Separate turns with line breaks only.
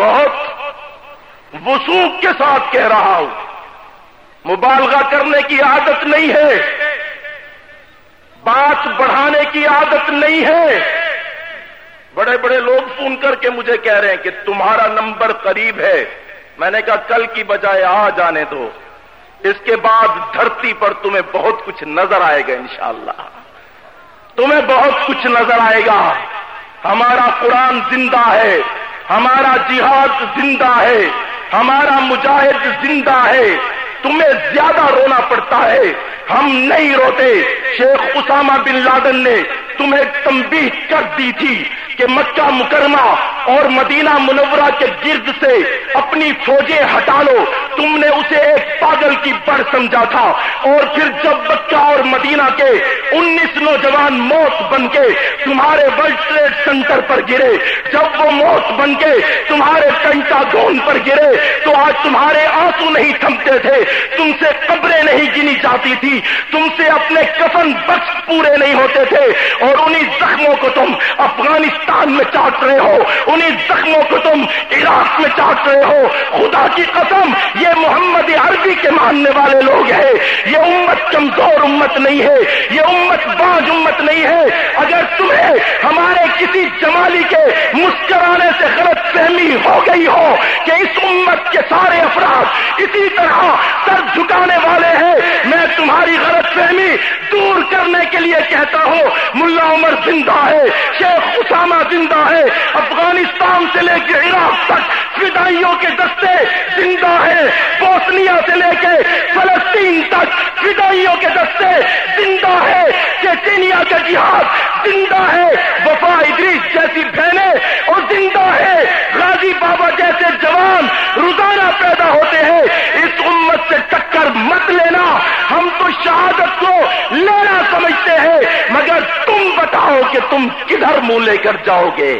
بہت وسوخ کے ساتھ کہہ رہا ہوں۔ مبالغہ کرنے کی عادت نہیں ہے۔ بات بڑھانے کی عادت نہیں ہے۔ بڑے بڑے لوگ فون کر کے مجھے کہہ رہے ہیں کہ تمہارا نمبر قریب ہے۔ میں نے کہا، کل کی بجائے آ جانے دو۔ اس کے بعد دھرتی پر تمہیں بہت کچھ نظر آئے گا انشاءاللہ۔ تمہیں بہت کچھ نظر آئے گا۔ ہمارا قرآن زندہ ہے۔ ہمارا جہاد زندہ ہے، ہمارا مجاہد زندہ ہے۔ تمہیں زیادہ رونا پڑتا ہے۔ ہم نہیں روتے۔ شیخ اسامہ بن لادن نے تمہیں تنبیہ کر دی تھی۔ کہ مکہ مکرمہ اور مدینہ منورہ کے گرد سے اپنی فوجیں ہٹا لو۔ تم نے اسے ایک پاگل کی بڑھ سمجھا تھا۔ اور پھر جب مکہ اور مدینہ کے انیس نوجوان موت بن کے تمہارے ورلڈ ٹریڈ سینٹر پر گرے، جب وہ موت بن کے تمہارے کنٹا گون پر گرے، تو آج تمہارے آنسو نہیں تھمتے تھے۔ تم سے قبریں نہیں گنی جاتی تھی۔ تم سے اپنے کفن بخش پورے نہیں ہوتے تھے۔ اور انہی زخموں کو تم افغانستان میں چاٹ رہے ہو انہی زخموں کو تم عراق میں چاٹ رہے ہو۔ خدا کی قسم، یہ محمد عربی کے ماننے والے لوگ ہیں۔ یہ امت کمزور امت نہیں ہے، یہ امت باز امت نہیں ہے۔ اگر تمہیں ہمارے کسی جمالی کے مسکرانے سے غلط فہمی ہو گئی ہو کہ اس امت کے سارے افراد اسی طرح سر جھکانے والے ہیں، میں تمہاری غلط فہمی دور کرنے کے لیے کہتا ہوں، ملا زندہ ہے، شیخ اسامہ زندہ ہے، افغانستان سے لے کے عراق تک فدائیوں کے دستے زندہ ہے، بوسنیا سے لے کے فلسطین تک فدائیوں کے دستے زندہ ہے چیچینیا کا جہاد زندہ ہے، وفا ادریس جیسی بہنیں اور زندہ ہے۔ غازی بابا جیسے جوان روزانہ پیدا ہوتے ہیں۔ اس امت سے ٹکر مت لینا، ہم تو شہادت کو لینا سمجھتے ہیں، مگر تم کہ تم کدھر منہ لے کر جاؤ گے؟